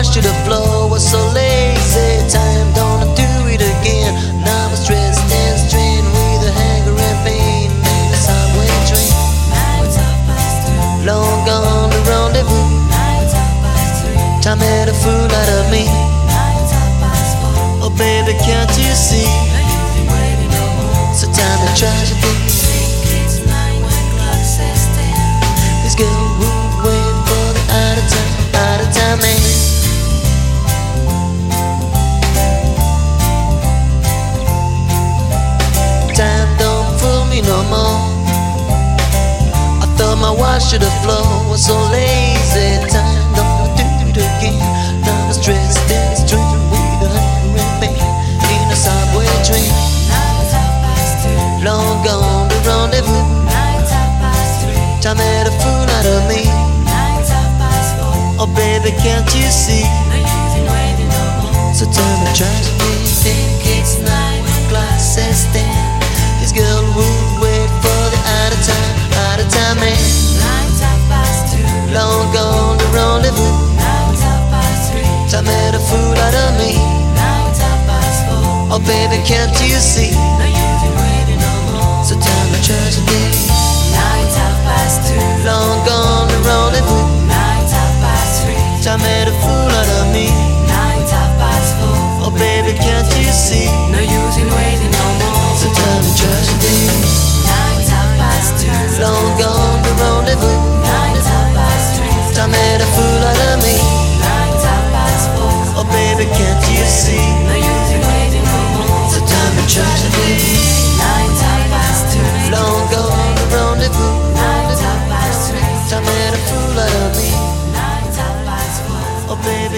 washed to the floor. Was so lazy, time gonna do it again. Now I'm stressed and strained with a hunger and pain. The subway train, long gone the rendezvous. Time had a fool out of me. Oh baby, can't you see? So time to try. Should have flown, was so lazy. Time don't do it again. Now I'm stressed and strained with a man in a subway train. Long gone the rendezvous. Time made a fool out of me. Oh baby, can't you see? So tell me, try Time made a fool out of me. Oh baby, can't you see? So tell me, try to be long gone the rendezvous. Time made a fool